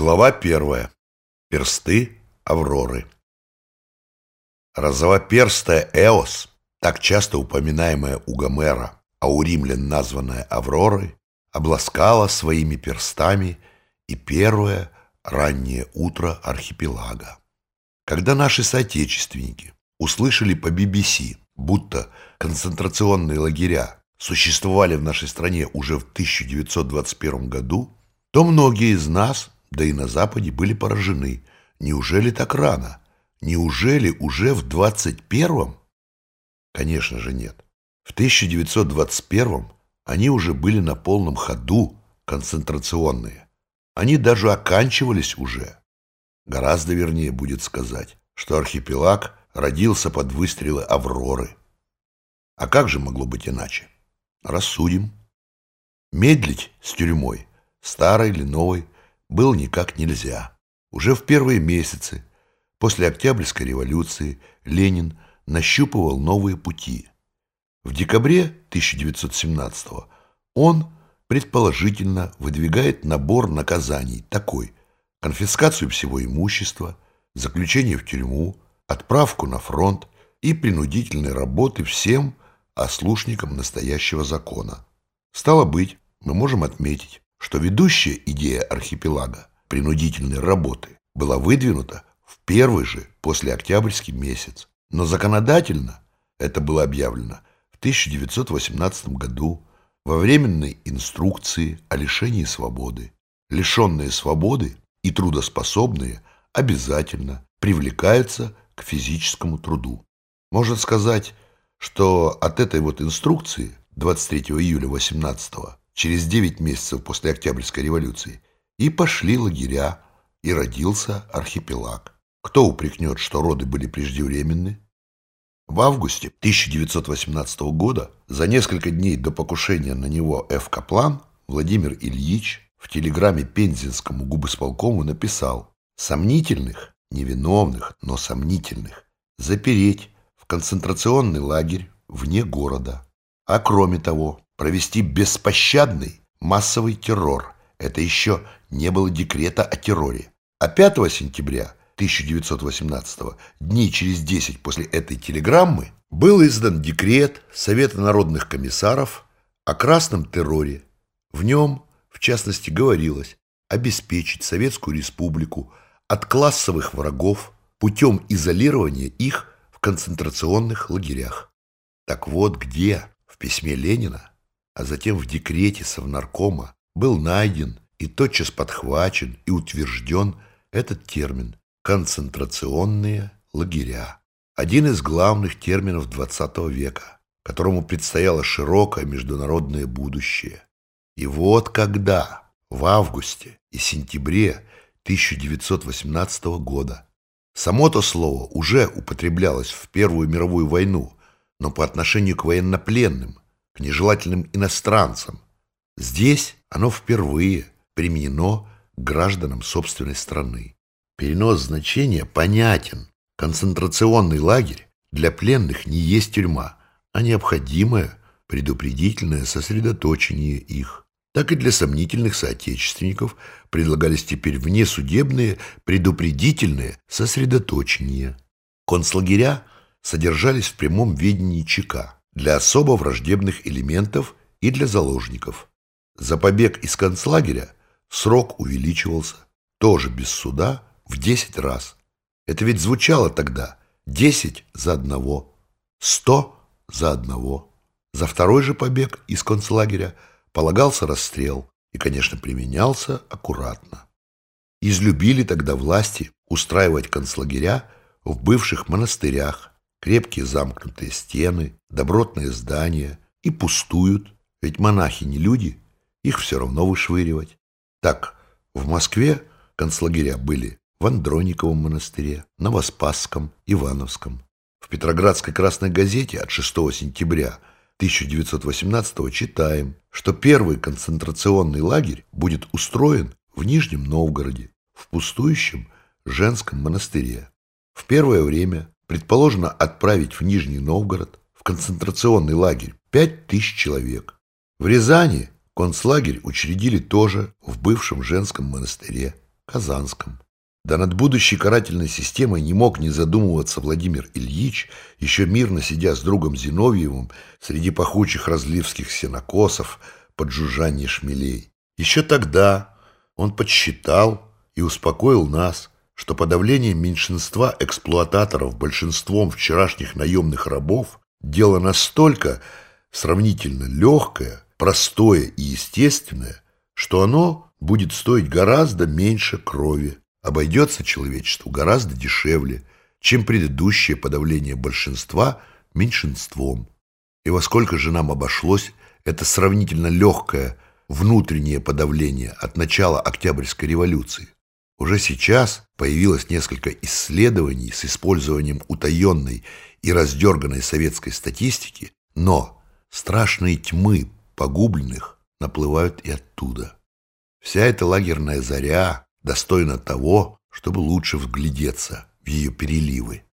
Глава первая. Персты Авроры. Розовоперстая Эос, так часто упоминаемая у Гомера, а у римлян названная Авророй, обласкала своими перстами и первое раннее утро архипелага. Когда наши соотечественники услышали по BBC, будто концентрационные лагеря существовали в нашей стране уже в 1921 году, то многие из нас да и на Западе были поражены. Неужели так рано? Неужели уже в 21-м? Конечно же нет. В 1921-м они уже были на полном ходу, концентрационные. Они даже оканчивались уже. Гораздо вернее будет сказать, что архипелаг родился под выстрелы Авроры. А как же могло быть иначе? Рассудим. Медлить с тюрьмой, старой или новой, было никак нельзя. Уже в первые месяцы после Октябрьской революции Ленин нащупывал новые пути. В декабре 1917 он предположительно выдвигает набор наказаний такой конфискацию всего имущества, заключение в тюрьму, отправку на фронт и принудительной работы всем ослушникам настоящего закона. Стало быть, мы можем отметить, что ведущая идея архипелага принудительной работы была выдвинута в первый же после октябрьский месяц, но законодательно это было объявлено в 1918 году во временной инструкции о лишении свободы. Лишенные свободы и трудоспособные обязательно привлекаются к физическому труду. Можно сказать, что от этой вот инструкции 23 июля 18 через 9 месяцев после Октябрьской революции, и пошли лагеря, и родился архипелаг. Кто упрекнет, что роды были преждевременны? В августе 1918 года, за несколько дней до покушения на него Ф. Каплан, Владимир Ильич в телеграмме Пензенскому губосполкому написал «Сомнительных, невиновных, но сомнительных, запереть в концентрационный лагерь вне города, а кроме того провести беспощадный массовый террор. Это еще не было декрета о терроре. А 5 сентября 1918 дней через 10 после этой телеграммы, был издан декрет Совета народных комиссаров о красном терроре. В нем, в частности, говорилось обеспечить Советскую Республику от классовых врагов путем изолирования их в концентрационных лагерях. Так вот где в письме Ленина а затем в декрете Совнаркома был найден и тотчас подхвачен и утвержден этот термин «концентрационные лагеря». Один из главных терминов XX века, которому предстояло широкое международное будущее. И вот когда, в августе и сентябре 1918 года, само то слово уже употреблялось в Первую мировую войну, но по отношению к военнопленным – нежелательным иностранцам. Здесь оно впервые применено гражданам собственной страны. Перенос значения понятен. Концентрационный лагерь для пленных не есть тюрьма, а необходимое предупредительное сосредоточение их. Так и для сомнительных соотечественников предлагались теперь внесудебные предупредительные сосредоточения. Концлагеря содержались в прямом ведении ЧК для особо враждебных элементов и для заложников. За побег из концлагеря срок увеличивался, тоже без суда, в 10 раз. Это ведь звучало тогда 10 за одного, 100 за одного. За второй же побег из концлагеря полагался расстрел и, конечно, применялся аккуратно. Излюбили тогда власти устраивать концлагеря в бывших монастырях, крепкие замкнутые стены, добротные здания и пустуют, ведь монахи не люди, их все равно вышвыривать. Так, в Москве концлагеря были в Андрониковом монастыре, Новоспасском, Ивановском. В Петроградской красной газете от 6 сентября 1918 читаем, что первый концентрационный лагерь будет устроен в Нижнем Новгороде, в пустующем женском монастыре. В первое время предположено отправить в Нижний Новгород, в концентрационный лагерь, 5000 человек. В Рязани концлагерь учредили тоже в бывшем женском монастыре. Казанском. Да над будущей карательной системой не мог не задумываться Владимир Ильич, еще мирно сидя с другом Зиновьевым среди пахучих разливских сенокосов под жужжание шмелей. Еще тогда он подсчитал и успокоил нас, что подавление меньшинства эксплуататоров большинством вчерашних наемных рабов дело настолько сравнительно легкое, простое и естественное, что оно будет стоить гораздо меньше крови обойдется человечеству гораздо дешевле, чем предыдущее подавление большинства меньшинством. И во сколько же нам обошлось это сравнительно легкое внутреннее подавление от начала Октябрьской революции? Уже сейчас появилось несколько исследований с использованием утаенной и раздерганной советской статистики, но страшные тьмы погубленных наплывают и оттуда. Вся эта лагерная заря, достойна того, чтобы лучше вглядеться в ее переливы.